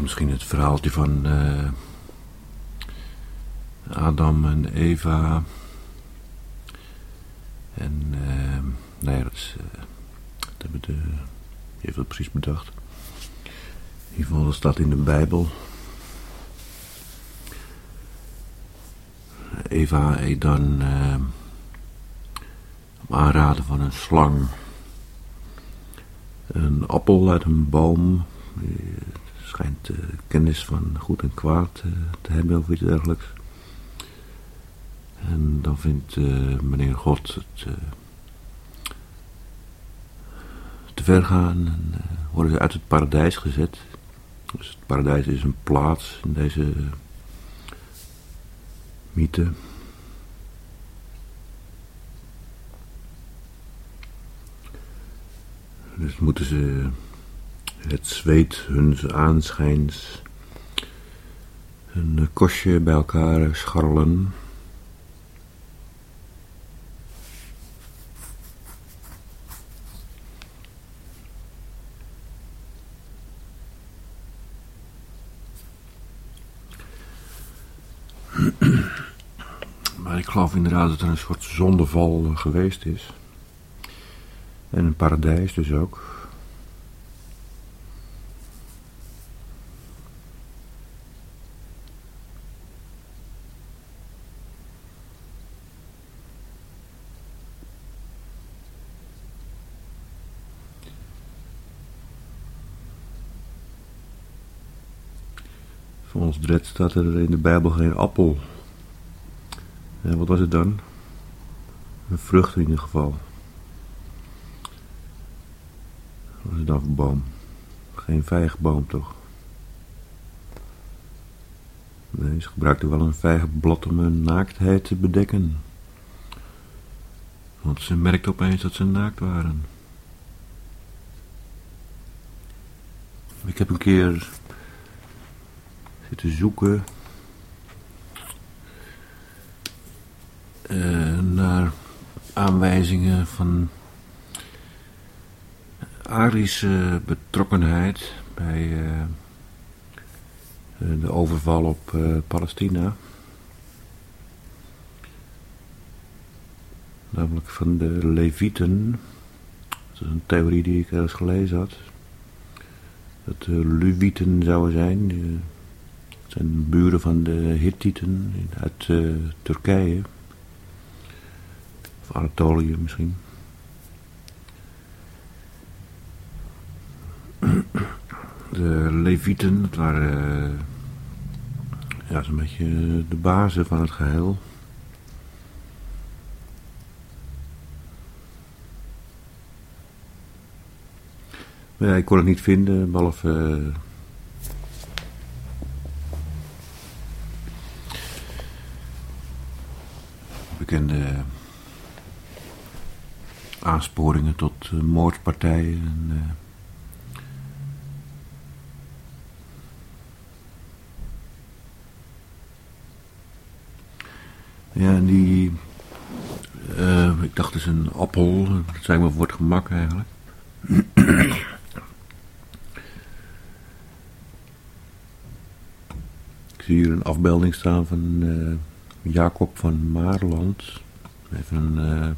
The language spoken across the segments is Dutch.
misschien het verhaaltje van uh, Adam en Eva. En uh, nou ja, dat, is, dat hebben de, heeft dat precies bedacht. In ieder geval, dat staat in de Bijbel. Eva eet dan op aanraden van een slang een appel uit een boom. Schijnt uh, kennis van goed en kwaad uh, te hebben of iets dergelijks. En dan vindt uh, meneer God het te ver gaan en worden ze uit het paradijs gezet. Dus het paradijs is een plaats in deze mythe. Dus moeten ze het zweet hun aanschijns een kostje bij elkaar scharrelen. Maar ik geloof inderdaad dat er een soort zondeval geweest is. En een paradijs dus ook. Volgens Dred staat er in de Bijbel geen appel. En wat was het dan? Een vrucht in ieder geval. Wat is het dan voor boom? Geen vijgenboom toch? Nee, ze gebruikte wel een vijgenblad om hun naaktheid te bedekken. Want ze merkte opeens dat ze naakt waren. Ik heb een keer zitten zoeken uh, naar aanwijzingen van Arische betrokkenheid bij uh, de overval op uh, Palestina. Namelijk van de Levieten. Dat is een theorie die ik ergens gelezen had. Dat de Luwieten zouden zijn. Dat zijn buren van de Hittieten uit uh, Turkije. Of Anatolië misschien. De Levieten, dat waren uh, ja, zo'n beetje de bazen van het geheel. Ja, ik kon het niet vinden, behalve... Uh, bekende aansporingen tot uh, moordpartijen en... Uh, Ja, die... Uh, ik dacht dus een appel, dat ik maar voor het gemak eigenlijk. ik zie hier een afbeelding staan van Jacob van Maarland. Even een, uh,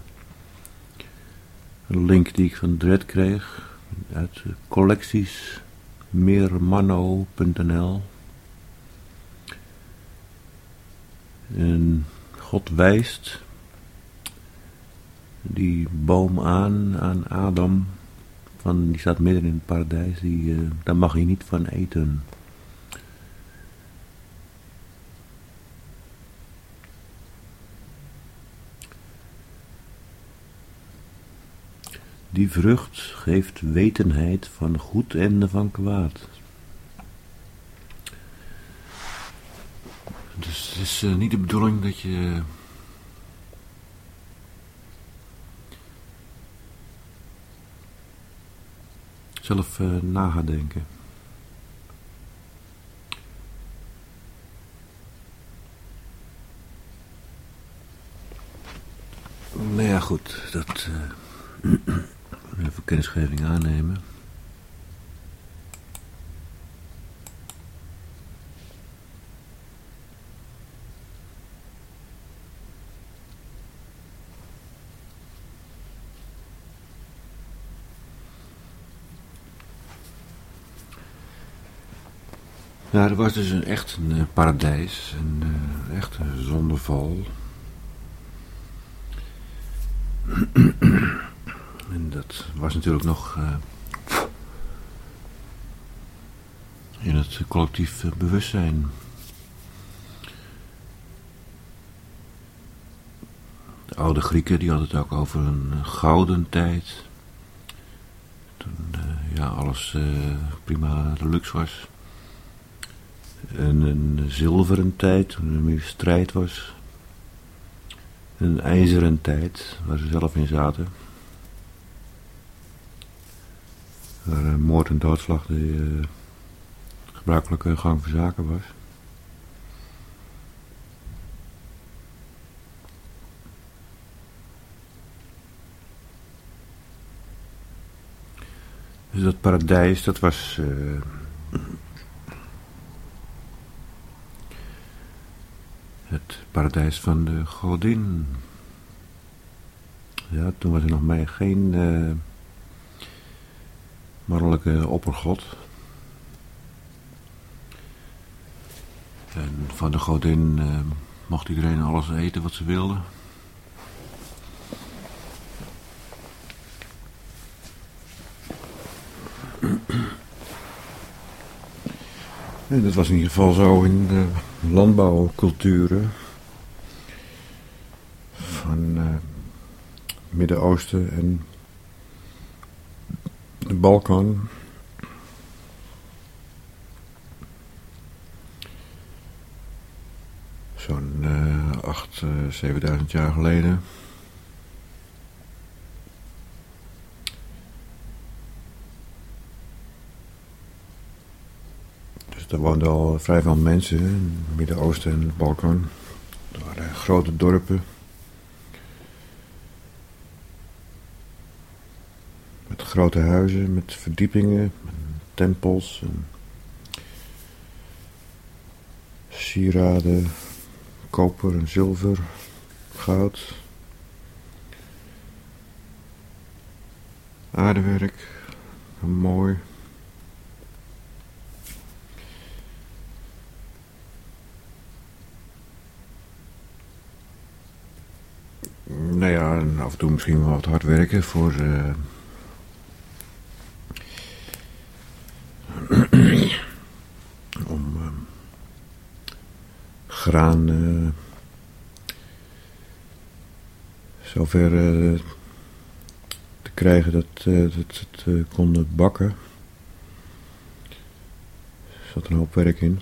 een, link die ik van Dred kreeg. Uit collecties meermanno.nl En God wijst die boom aan, aan Adam. Van, die staat midden in het paradijs. Die, uh, daar mag je niet van eten. Die vrucht geeft wetenheid van goed en van kwaad. Dus het is uh, niet de bedoeling dat je... zelf uh, na gaat denken. Nou ja, goed, dat... Even kennisgeving aannemen. Ja, nou, dat was dus een echt een eh, paradijs, een, eh, echt een zondeval. En dat was natuurlijk nog uh, in het collectief bewustzijn. De oude Grieken die hadden het ook over een gouden tijd. Toen ja, alles prima luxe was. En een zilveren tijd, toen er meer strijd was. Een ijzeren tijd, waar ze zelf in zaten. Waar moord en doodslag de uh, gebruikelijke gang van zaken was. Dus dat paradijs, dat was... Het paradijs van de godin. Ja, toen was er nog maar geen mannelijke oppergod. En van de godin uh, mocht iedereen alles eten wat ze wilde. En dat was in ieder geval zo in de landbouwculturen van uh, Midden-Oosten en Balkan. Zo'n uh, acht, uh, zevenduizend jaar geleden. Er woonden al vrij veel mensen in het Midden-Oosten en het Balkan. Er waren grote dorpen. Grote huizen, met verdiepingen, tempels en sieraden, koper en zilver, goud, aardewerk, mooi. Nou ja, en af en toe misschien wel wat hard werken voor... Uh, uh, zover te krijgen dat, dat het konden bakken. Er zat een hoop werk in.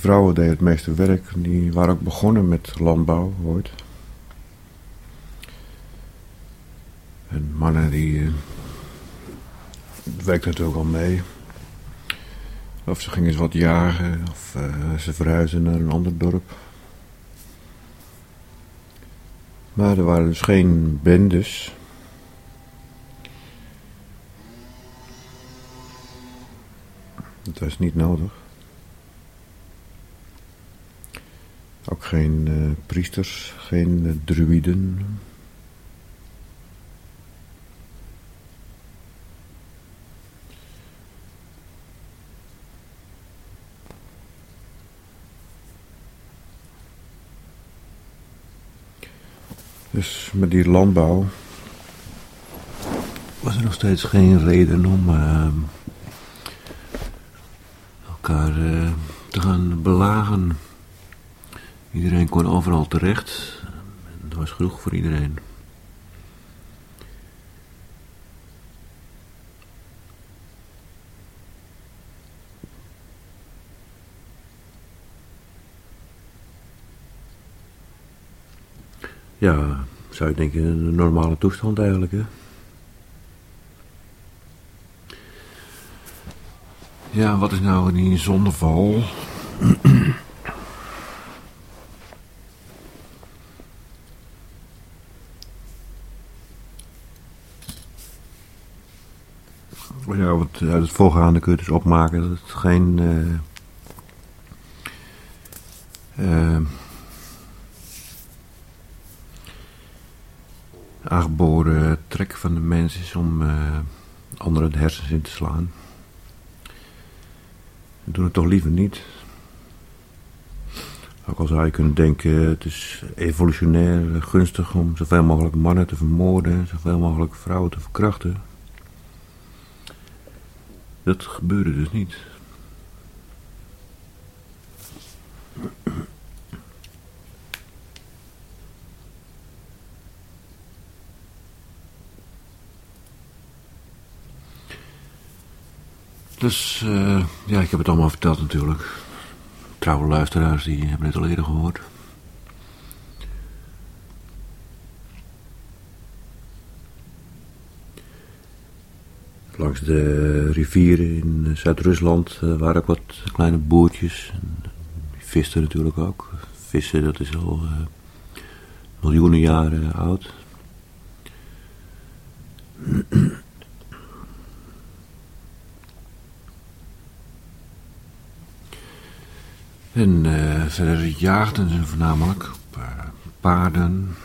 Vrouwen deden het meeste werk. Die waren ook begonnen met landbouw ooit. En mannen die uh, werkten natuurlijk al mee. Of ze gingen eens wat jagen. Of uh, ze verhuisden naar een ander dorp. Maar er waren dus geen bendes. Dat was niet nodig. Ook geen uh, priesters, geen uh, druïden. Dus met die landbouw was er nog steeds geen reden om uh, elkaar te gaan belagen. Iedereen kon overal terecht. En was genoeg voor iedereen. Ja, zou je denken een normale toestand eigenlijk, hè? Ja, wat is nou die zondeval? Ja, wat uit het voorgaande kun je dus opmaken dat het geen uh, uh, aangeboren trek van de mens is om uh, anderen de hersens in te slaan. We doen het toch liever niet. Ook al zou je kunnen denken, het is evolutionair gunstig om zoveel mogelijk mannen te vermoorden, zoveel mogelijk vrouwen te verkrachten. Dat gebeurde dus niet. Dus uh, ja, ik heb het allemaal verteld natuurlijk. Trouwe luisteraars die hebben het al eerder gehoord. Langs de rivieren in Zuid-Rusland uh, waren ook wat kleine boertjes. Visten natuurlijk ook. Vissen, dat is al uh, miljoenen jaren oud. En uh, verder jaagden ze voornamelijk op paarden,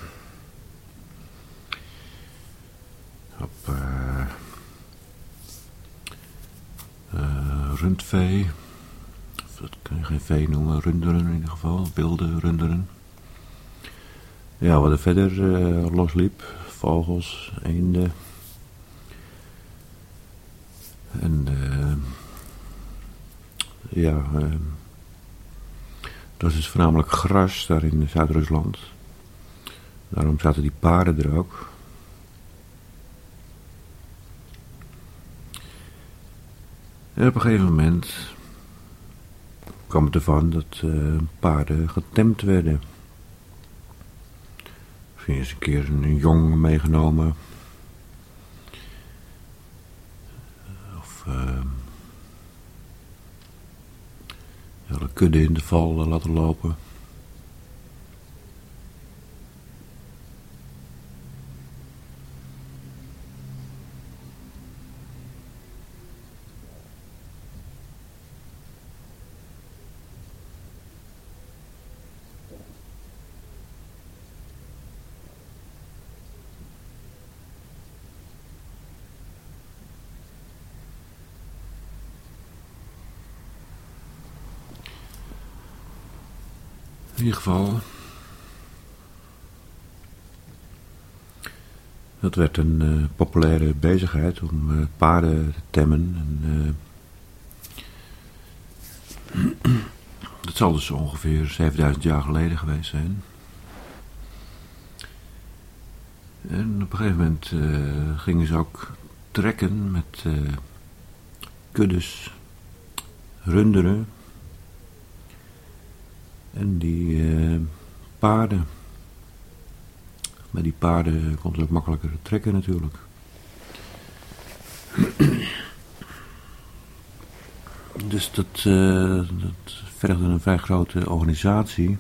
op uh, rundvee, dat kan je geen vee noemen, runderen in ieder geval, wilde runderen. Ja, wat er verder losliep, vogels, eenden. En ja... Dat is voornamelijk gras daar in Zuid-Rusland. Daarom zaten die paarden er ook. En op een gegeven moment kwam het ervan dat uh, paarden getemd werden. Misschien eens een keer een jong meegenomen. Of... Uh, hele kudde in de val eh, laten lopen. Geval. Dat werd een uh, populaire bezigheid om uh, paarden te temmen. En, uh, dat zal dus ongeveer 7000 jaar geleden geweest zijn. En op een gegeven moment gingen ze ook trekken met kuddes, runderen en die uh, paarden. Met die paarden komt het ook makkelijker trekken natuurlijk. Dus dat, uh, dat vergde een vrij grote organisatie.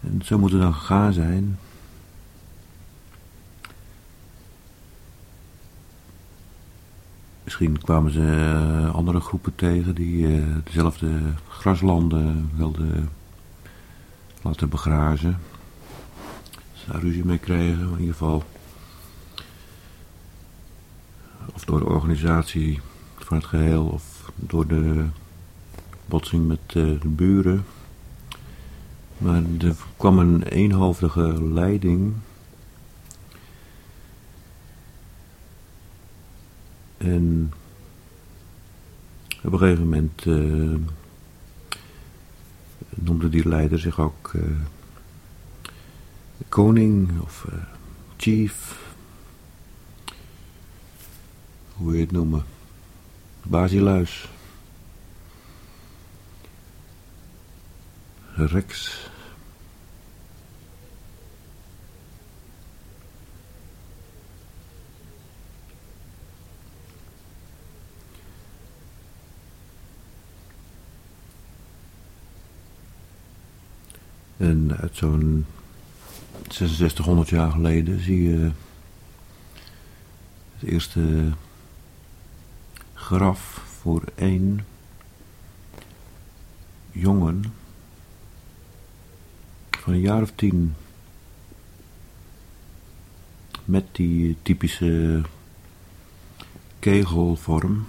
En zo moet het dan gegaan zijn. Misschien kwamen ze uh, andere groepen tegen die uh, dezelfde graslanden wilden laten begrazen. Ze daar ruzie mee kregen, in ieder geval. Of door de organisatie van het geheel, of door de botsing met uh, de buren. Maar er kwam een eenhoofdige leiding En op een gegeven moment uh, noemde die leider zich ook uh, koning of uh, chief. Hoe wil je het noemen? Basiluis. Rex. En uit zo'n 6600 jaar geleden zie je het eerste graf voor één jongen van een jaar of tien. Met die typische kegelvorm.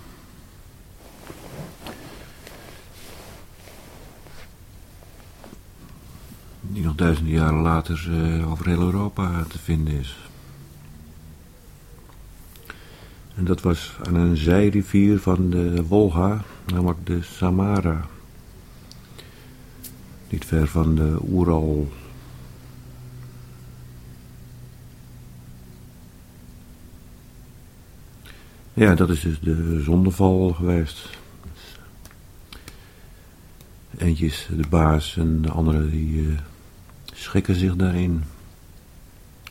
Die nog duizenden jaren later uh, over heel Europa te vinden is. En dat was aan een zijrivier van de Wolga, namelijk de Samara. Niet ver van de Oeral. Ja, dat is dus de zondeval geweest. Eentje is de baas en de andere die uh, schikken zich daarin.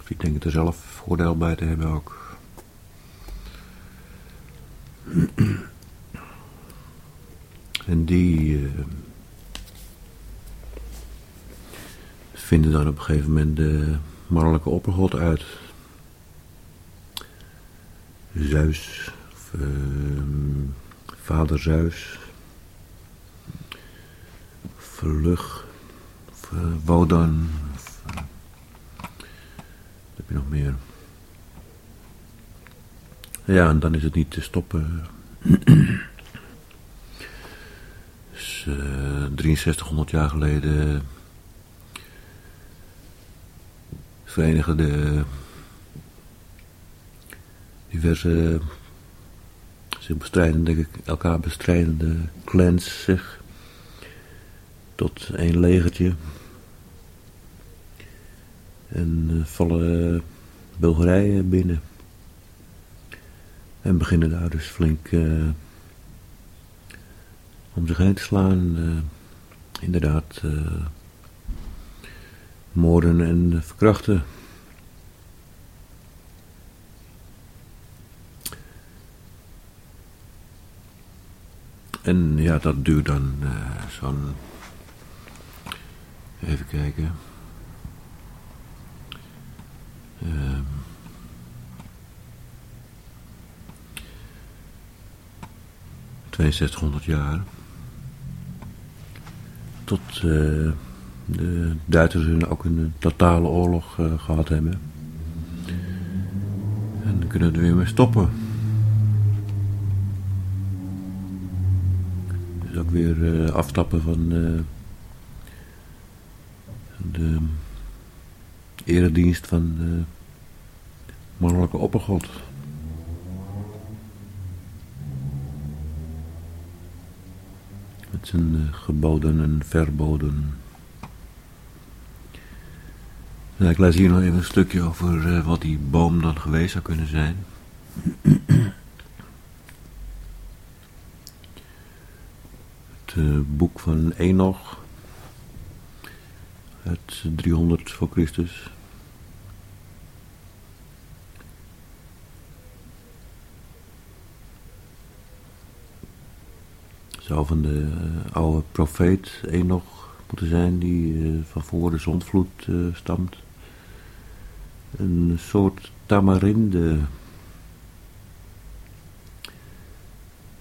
Of die denken er zelf voordeel bij te hebben ook. En die uh, vinden dan op een gegeven moment de mannelijke oppergod uit. Zeus, of, uh, vader Zeus, Verlug, of, uh, Wodan, wat heb je nog meer? Ja, en dan is het niet te stoppen. dus, uh, 6300 jaar geleden verenigen de diverse zich bestrijden, denk ik, elkaar bestrijdende clans zich tot één legertje. En uh, vallen Bulgarije binnen. En beginnen daar dus flink uh, om zich heen te slaan. Uh, inderdaad, moorden en verkrachten. En ja, dat duurt dan zo'n. Even kijken. 6200 jaar. Tot uh, de Duitsers ook een totale oorlog uh, gehad hebben. En dan kunnen we er weer mee stoppen. Dus ook weer uh, afstappen van de eredienst van de mannelijke oppergod. Uh, geboden en verboden. Nou, ik lees hier nog even een stukje over uh, wat die boom dan geweest zou kunnen zijn. Het uh, boek van Enoch. Uit 300 voor Christus. Zou van de uh, oude profeet Enoch moeten zijn die uh, van voor de zondvloed uh, stamt. Een soort tamarinde.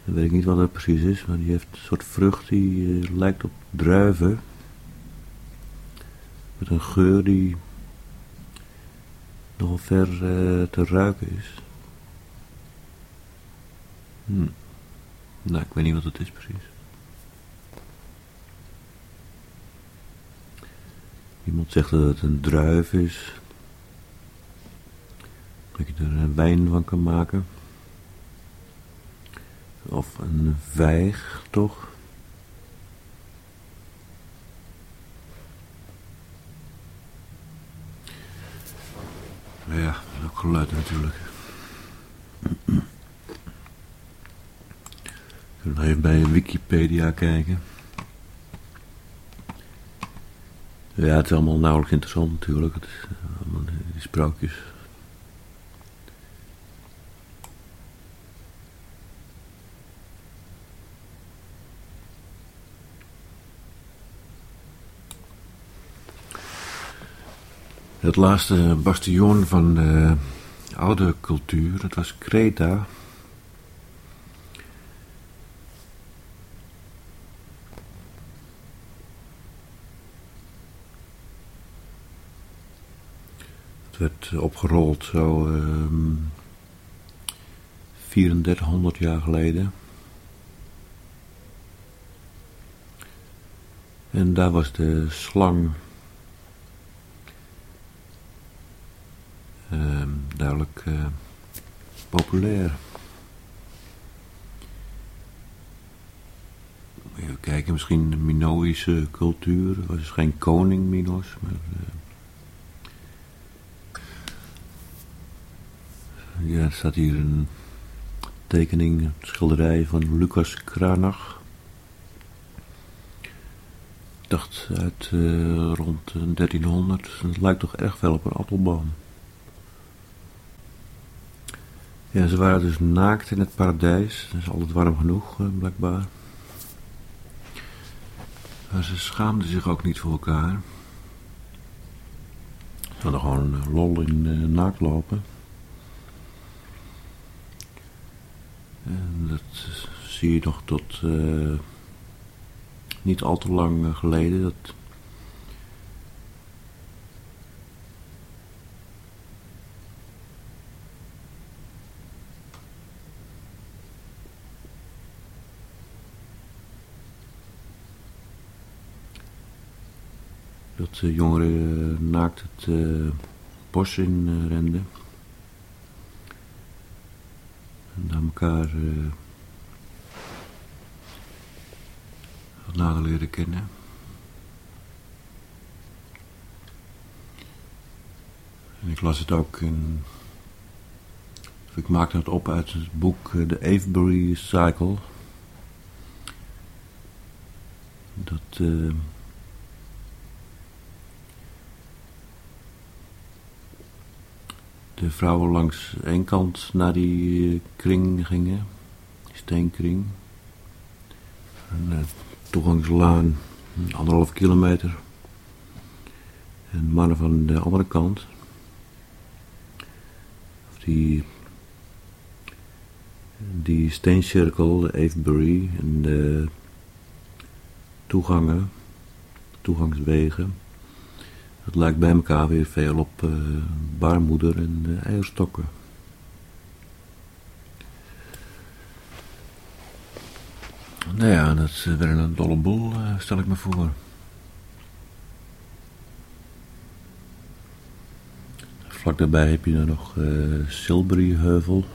Ik weet niet wat dat precies is, maar die heeft een soort vrucht die lijkt op druiven. Met een geur die nogal ver te ruiken is. Hm. Nou, ik weet niet wat het is precies. Iemand zegt dat het een druif is. Dat je er een wijn van kan maken. Of een vijg, toch? Ja, ook geluid natuurlijk. We even bij Wikipedia kijken. Ja, het is allemaal nauwelijks interessant natuurlijk. Het allemaal die sprookjes. Het laatste bastion van de oude cultuur, dat was Kreta. Werd opgerold zo 3400 ehm, jaar geleden. En daar was de slang uh, duidelijk uh, populair. Even kijken, misschien de Minoïsche cultuur. was dus geen koning Minos, maar... Uh, ja, er staat hier een tekening, een schilderij van Lucas Kranach dacht uit uh, rond 1300. Het lijkt toch erg veel op een appelboom. Ja, ze waren dus naakt in het paradijs. Dat is altijd warm genoeg, blijkbaar. Maar ze schaamden zich ook niet voor elkaar. Ze hadden gewoon lol in uh, naakt lopen. En dat zie je nog tot niet al te lang eh, geleden. Dat dat de jongeren eh, naakt het uh, bos in uh, renden. Naar elkaar uh, nader leren kennen. En ik las het ook in. Ik maakte het op uit het boek eh, The Avebury Cycle. Dat. Uh, de vrouwen langs één kant naar die eh, kring gingen, steenkring. En, toegangslaan, anderhalf kilometer. En mannen van de andere kant, die, die steencirkel, de Avebury en de toegangen, toegangswegen, dat lijkt bij elkaar weer veel op uh, baarmoeder en uh, eierstokken. Nou ja, dat is weer een dolle boel, uh, stel ik me voor. Vlak daarbij heb je dan nog Silbury-heuvel.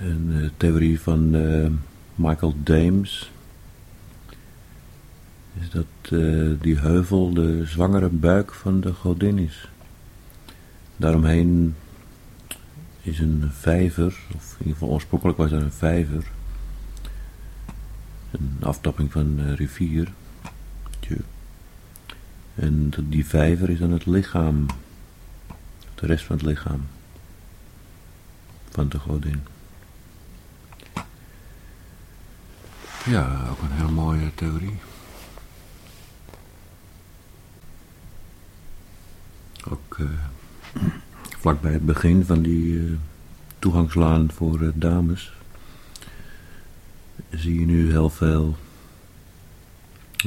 Een uh, theorie van Michael Dames is dat die heuvel de zwangere buik van de godin is. Daaromheen is een vijver, of in ieder geval oorspronkelijk was er een vijver. Een aftapping van een rivier. En die vijver is dan het lichaam, de rest van het lichaam van de godin. Ja, ook een heel mooie theorie. Ook uh, vlak bij het begin van die uh, toegangslaan voor uh, dames zie je nu heel veel,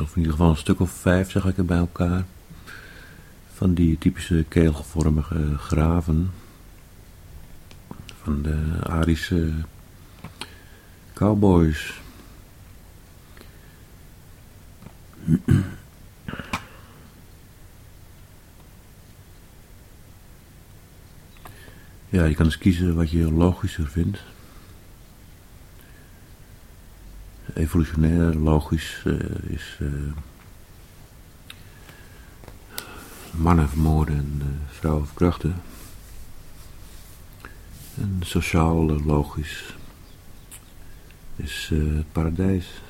of in ieder geval een stuk of vijf zeg ik er bij elkaar, van die typische keelvormige graven van de Arische cowboys. Ja, je kan dus kiezen wat je logischer vindt. Evolutionair, logisch uh, is uh, mannen vermoorden en uh, vrouwen verkrachten. En sociaal logisch is het paradijs.